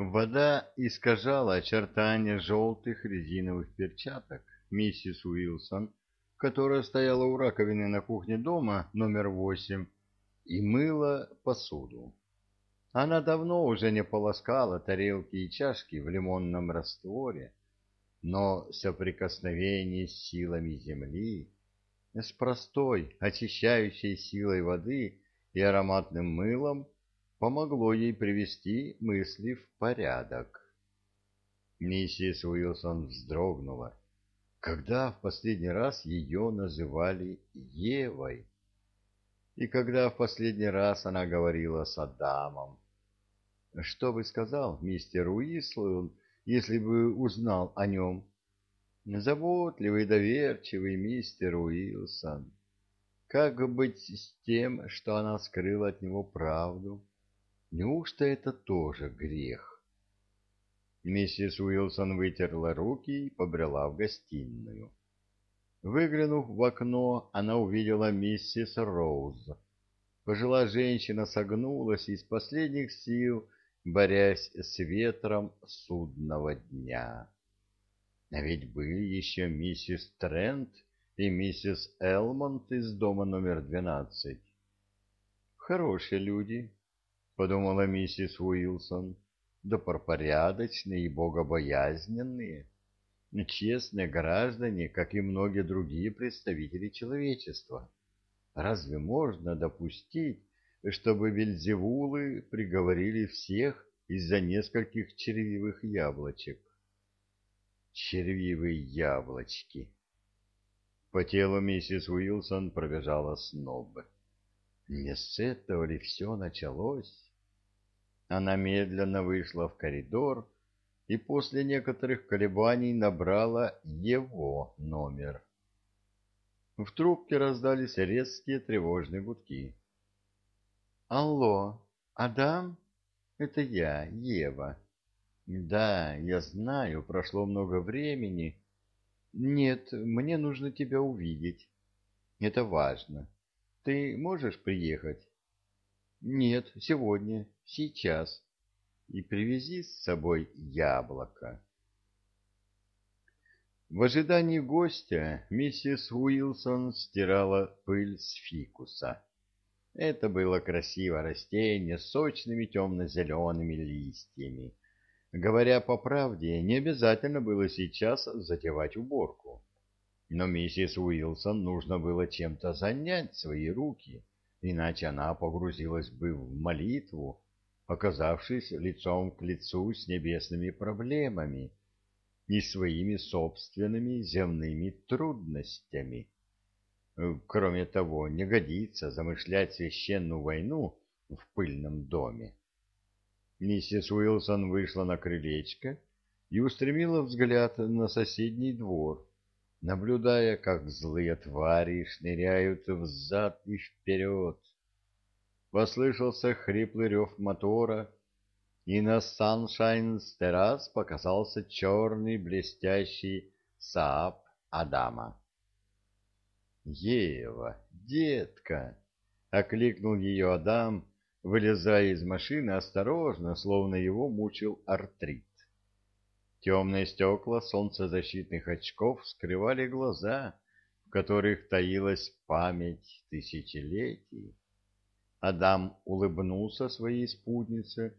Вода искажала очертания желтых резиновых перчаток миссис Уилсон, которая стояла у раковины на кухне дома номер восемь и мыла посуду. Она давно уже не полоскала тарелки и чашки в лимонном растворе, но соприкосновение с силами земли, с простой очищающей силой воды и ароматным мылом помогло ей привести мысли в порядок. Миссис Уилсон вздрогнула. Когда в последний раз ее называли Евой? И когда в последний раз она говорила с Адамом? Что бы сказал мистер Уилсон, если бы узнал о нем? Заботливый, доверчивый мистер Уилсон. Как быть с тем, что она скрыла от него правду? Неужто это тоже грех? Миссис Уилсон вытерла руки и побрела в гостиную. Выглянув в окно, она увидела миссис Роуз. Пожилая женщина согнулась из последних сил, борясь с ветром судного дня. А ведь были еще миссис Трент и миссис Элмонт из дома номер двенадцать. Хорошие люди, подумала миссис Уилсон, добропорядочные и богобоязненные, честные граждане, как и многие другие представители человечества. Разве можно допустить, чтобы вельзевулы приговорили всех из-за нескольких червивых яблочек? Червивые яблочки. По телу миссис Уилсон пробежала сноб. Не с этого ли все началось? Она медленно вышла в коридор и после некоторых колебаний набрала его номер. В трубке раздались резкие тревожные гудки. «Алло, Адам? Это я, Ева. Да, я знаю, прошло много времени. Нет, мне нужно тебя увидеть. Это важно. Ты можешь приехать?» Нет, сегодня, сейчас. И привези с собой яблоко. В ожидании гостя миссис Уилсон стирала пыль с фикуса. Это было красивое растение с сочными темно-зелеными листьями. Говоря по правде, не обязательно было сейчас затевать уборку. Но миссис Уилсон нужно было чем-то занять свои руки — иначе она погрузилась бы в молитву, оказавшись лицом к лицу с небесными проблемами и своими собственными земными трудностями. Кроме того, не годится замышлять священную войну в пыльном доме. Миссис Уилсон вышла на крылечко и устремила взгляд на соседний двор, наблюдая, как злые твари шныряют взад и вперед. Послышался хриплый рев мотора, и на Саншайн террас показался черный блестящий Сааб Адама. «Ева, детка!» — окликнул ее Адам, вылезая из машины осторожно, словно его мучил артрит. Темные стекла солнцезащитных очков скрывали глаза, в которых таилась память тысячелетий. Адам улыбнулся своей спутнице,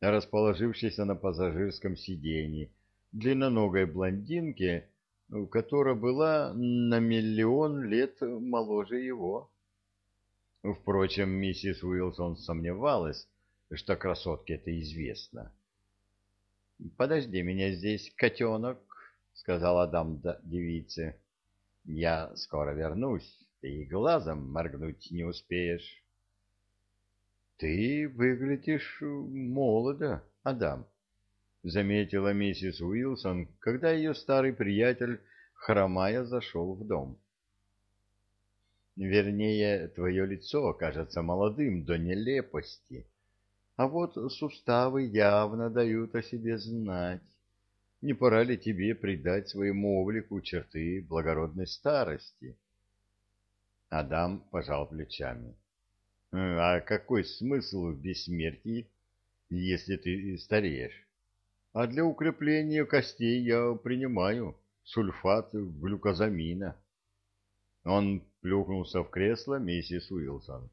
расположившейся на пассажирском сиденье, длинноногой блондинке, которая была на миллион лет моложе его. Впрочем, миссис Уилсон сомневалась, что красотке это известно. — Подожди меня здесь, котенок, — сказал Адам девице. — Я скоро вернусь, ты и глазом моргнуть не успеешь. — Ты выглядишь молодо, Адам, — заметила миссис Уилсон, когда ее старый приятель, хромая, зашел в дом. — Вернее, твое лицо кажется молодым до нелепости. — а вот суставы явно дают о себе знать. Не пора ли тебе придать своему облику черты благородной старости? Адам пожал плечами. А какой смысл в бессмертии, если ты стареешь? а для укрепления костей я принимаю сульфат глюкозамина. Он плюхнулся в кресло миссис Уилсон.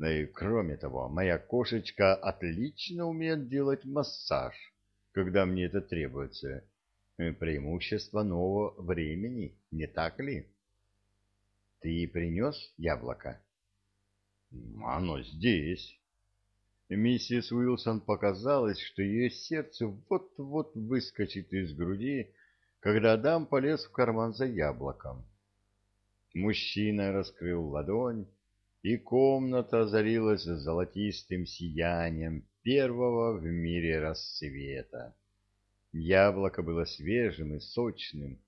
И, кроме того, моя кошечка отлично умеет делать массаж, когда мне это требуется. Преимущество нового времени, не так ли? Ты принес яблоко? Оно здесь. Миссис Уилсон показалось, что ее сердце вот-вот выскочит из груди, когда Адам полез в карман за яблоком. Мужчина раскрыл ладонь, и комната озарилась золотистым сиянием первого в мире рассвета. Яблоко было свежим и сочным,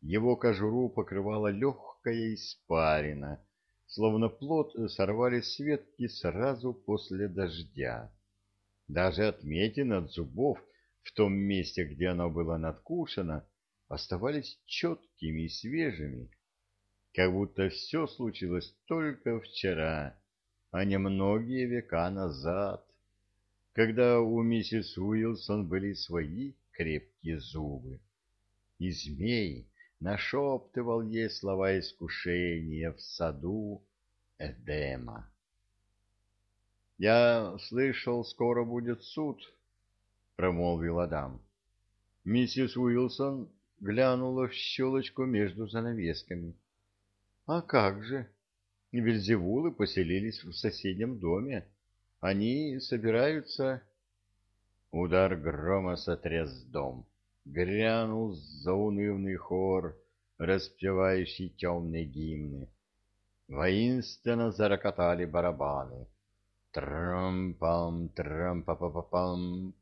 его кожуру покрывала легкая испарина, словно плод сорвали с ветки сразу после дождя. Даже отметины от зубов в том месте, где оно было надкушено, оставались четкими и свежими, как будто все случилось только вчера, а не многие века назад, когда у миссис Уилсон были свои крепкие зубы. И змей нашептывал ей слова искушения в саду Эдема. «Я слышал, скоро будет суд», — промолвил Адам. Миссис Уилсон глянула в щелочку между занавесками. «А как же? Вельзевулы поселились в соседнем доме. Они собираются...» Удар грома сотряс дом грянул заунывный хор, распевающий темные гимны. Воинственно зарокотали барабаны. Трам-пам, трам-па-па-па-пам.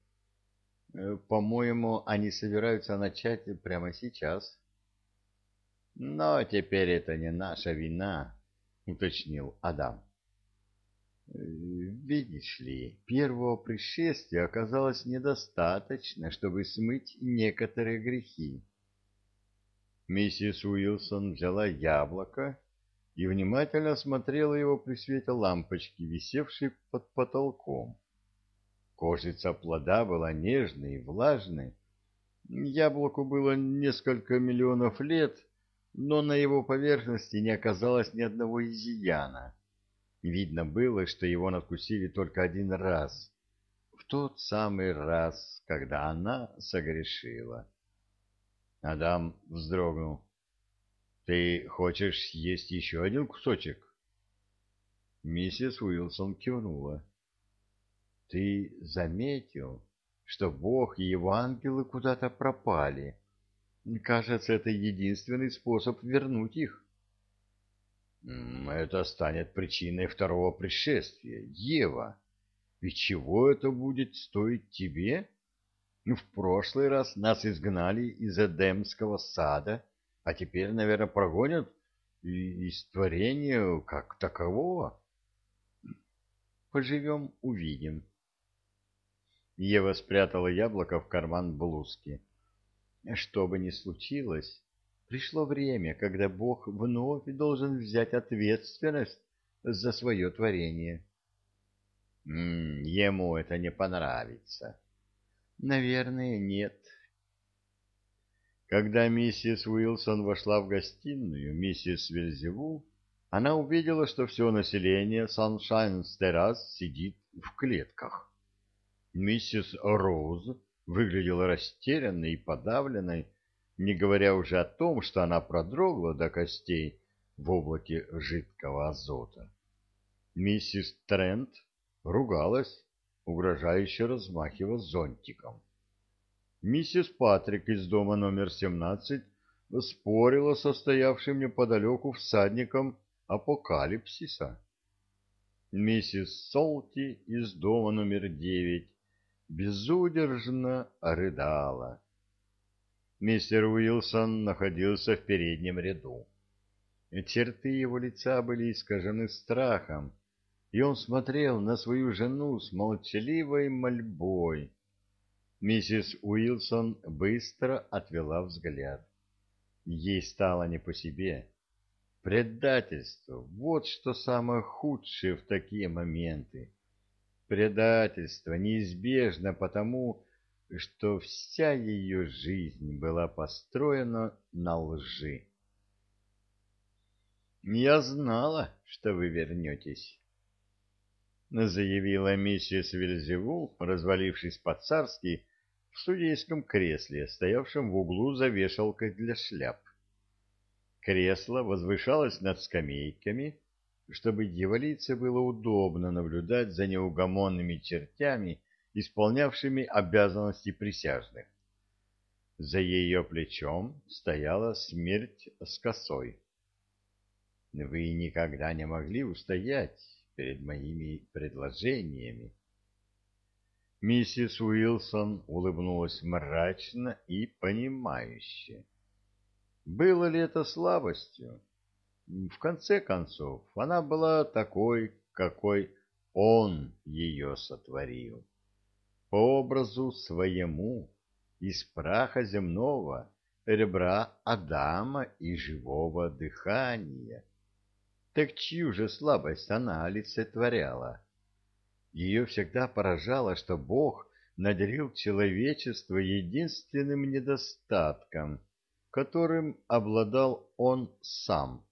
Э, по-моему, они собираются начать прямо сейчас. Но теперь это не наша вина, уточнил Адам. Видишь ли, первого пришествия оказалось недостаточно, чтобы смыть некоторые грехи. Миссис Уилсон взяла яблоко и внимательно осмотрела его при свете лампочки, висевшей под потолком. Кожица плода была нежной и влажной. Яблоку было несколько миллионов лет, но на его поверхности не оказалось ни одного изъяна. Видно было, что его надкусили только один раз, в тот самый раз, когда она согрешила. Адам вздрогнул. — Ты хочешь съесть еще один кусочек? Миссис Уилсон кивнула. — Ты заметил, что Бог и его ангелы куда-то пропали? Кажется, это единственный способ вернуть их. Это станет причиной второго пришествия, Ева. И чего это будет стоить тебе? Ну, в прошлый раз нас изгнали из Эдемского сада, а теперь, наверное, прогонят из творения как такового. Поживем, увидим. Ева спрятала яблоко в карман блузки. Что бы ни случилось, Пришло время, когда Бог вновь должен взять ответственность за свое творение. Ему это не понравится. Наверное, нет. Когда миссис Уилсон вошла в гостиную, миссис Вельзевул, она увидела, что все население Саншайн-Стерас сидит в клетках. Миссис Роуз выглядела растерянной и подавленной, не говоря уже о том, что она продрогла до костей в облаке жидкого азота. Миссис Трент ругалась, угрожающе размахивая зонтиком. Миссис Патрик из дома номер 17 спорила со стоявшим неподалеку всадником апокалипсиса. Миссис Солти из дома номер 9 безудержно рыдала Мистер Уилсон находился в переднем ряду. Черты его лица были искажены страхом, и он смотрел на свою жену с молчаливой мольбой. Миссис Уилсон быстро отвела взгляд. Ей стало не по себе. Предательство — вот что самое худшее в такие моменты. Предательство неизбежно потому, что вся ее жизнь была построена на лжи. «Я знала, что вы вернетесь», — заявила миссис Вильзевул, развалившись по-царски в судейском кресле, стоявшем в углу за вешалкой для шляп. Кресло возвышалось над скамейками, чтобы дьяволице было удобно наблюдать за неугомонными чертями, исполнявшими обязанности присяжных. За ее плечом стояла смерть с косой. Вы никогда не могли устоять перед моими предложениями. Миссис Уилсон улыбнулась мрачно и понимающе. Было ли это слабостью? В конце концов, она была такой, какой он ее сотворил. По образу своему, из праха земного, ребра Адама и живого дыхания. Так чью же слабость она олицетворяла? Ее всегда поражало, что Бог наделил человечество единственным недостатком, которым обладал он сам,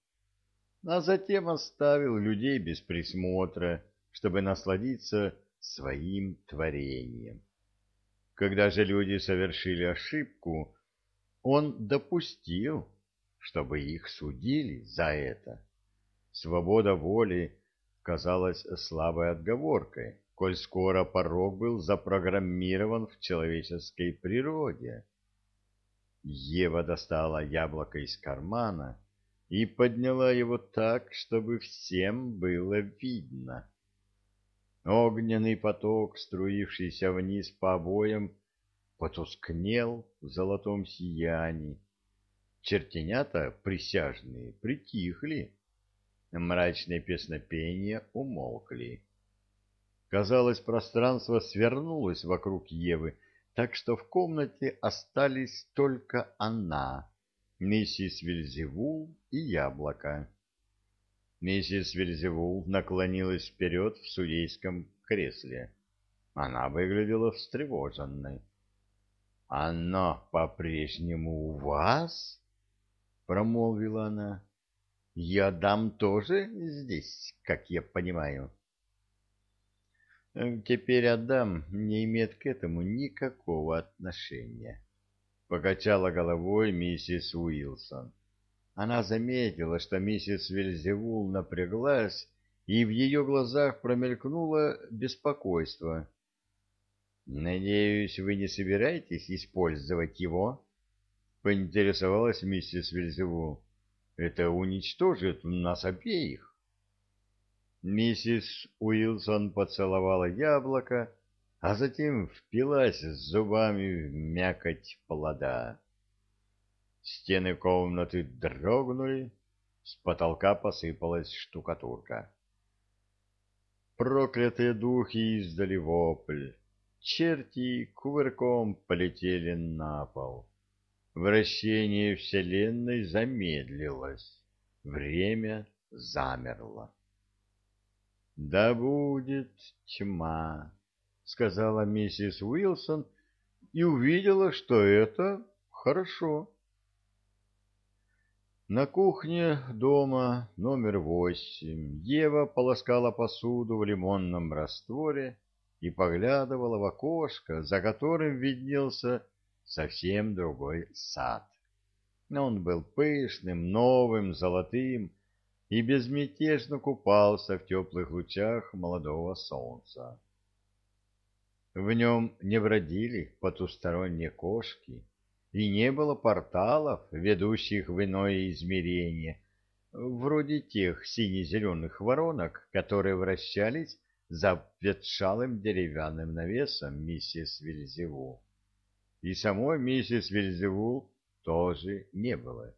а затем оставил людей без присмотра, чтобы насладиться своим творением. Когда же люди совершили ошибку, он допустил, чтобы их судили за это. Свобода воли казалась слабой отговоркой, коль скоро порог был запрограммирован в человеческой природе. Ева достала яблоко из кармана и подняла его так, чтобы всем было видно. Огненный поток, струившийся вниз по обоям, потускнел в золотом сиянии. Чертенята присяжные притихли мрачные песнопения умолкли. Казалось, пространство свернулось вокруг Евы, так что в комнате остались только она, миссис Вильзевул и яблоко. Миссис Вильзевул наклонилась вперед в судейском кресле. Она выглядела встревоженной. — Оно по-прежнему у вас? — промолвила она. Я дам тоже здесь, как я понимаю. Э, теперь Адам не имеет к этому никакого отношения. Покачала головой миссис Уилсон. Она заметила, что миссис Вельзевул напряглась, и в ее глазах промелькнуло беспокойство. «Надеюсь, вы не собираетесь использовать его?» — поинтересовалась миссис Вельзевул. Это уничтожит нас обеих. Миссис Уилсон поцеловала яблоко, а затем впилась зубами в мякоть плода. Стены комнаты дрогнули, с потолка посыпалась штукатурка. Проклятые духи издали вопль. Черти кувырком полетели на пол. Вращение Вселенной замедлилось. Время замерло. «Да будет тьма», — сказала миссис Уилсон и увидела, что это хорошо. На кухне дома номер восемь Ева полоскала посуду в лимонном растворе и поглядывала в окошко, за которым виднелся совсем другой сад. Он был пышным, новым, золотым и безмятежно купался в теплых лучах молодого солнца. В нем не бродили потусторонние кошки, и не было порталов, ведущих в иное измерение, вроде тех сине-зеленых воронок, которые вращались за ветшалым деревянным навесом миссис Вильзеву и самой миссис Вильзевул тоже не было.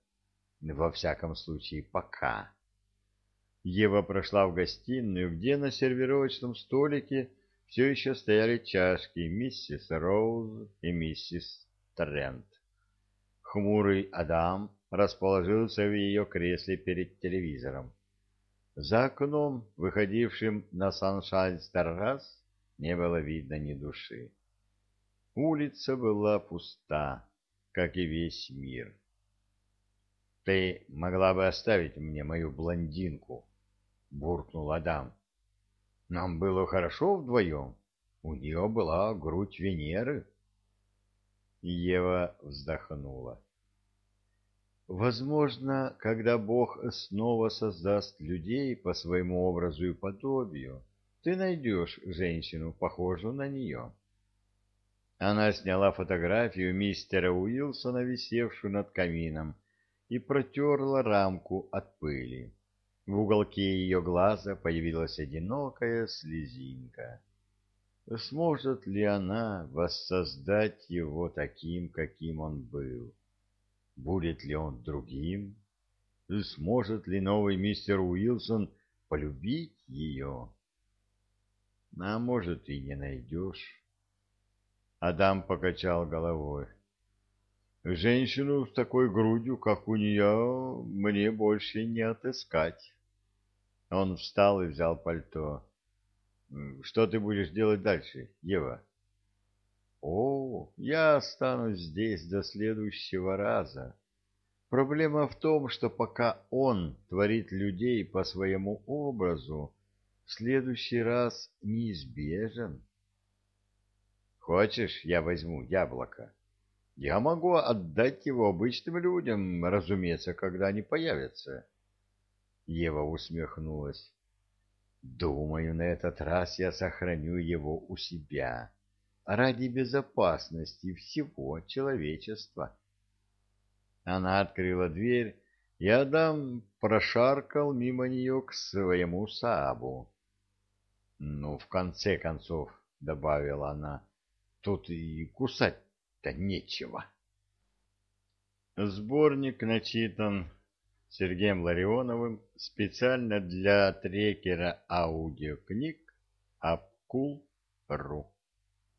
Во всяком случае, пока. Ева прошла в гостиную, где на сервировочном столике все еще стояли чашки миссис Роуз и миссис Трент. Хмурый Адам расположился в ее кресле перед телевизором. За окном, выходившим на Саншайн-Старгаз, не было видно ни души. Улица была пуста, как и весь мир. «Ты могла бы оставить мне мою блондинку», — буркнул Адам. «Нам было хорошо вдвоем. У нее была грудь Венеры». Ева вздохнула. Возможно, когда Бог снова создаст людей по своему образу и подобию, ты найдешь женщину, похожую на нее. Она сняла фотографию мистера Уилсона, висевшую над камином, и протерла рамку от пыли. В уголке ее глаза появилась одинокая слезинка. Сможет ли она воссоздать его таким, каким он был? Будет ли он другим? Сможет ли новый мистер Уилсон полюбить ее? А может, и не найдешь. Адам покачал головой. Женщину с такой грудью, как у нее, мне больше не отыскать. Он встал и взял пальто. Что ты будешь делать дальше, Ева? О, я останусь здесь до следующего раза. Проблема в том, что пока он творит людей по своему образу, следующий раз неизбежен. Хочешь, я возьму яблоко? Я могу отдать его обычным людям, разумеется, когда они появятся. Ева усмехнулась. Думаю, на этот раз я сохраню его у себя ради безопасности всего человечества. Она открыла дверь, и Адам прошаркал мимо нее к своему сабу. «Ну, в конце концов», — добавила она, — «тут и кусать-то нечего». Сборник начитан Сергеем Ларионовым специально для трекера аудиокниг Апкул.ру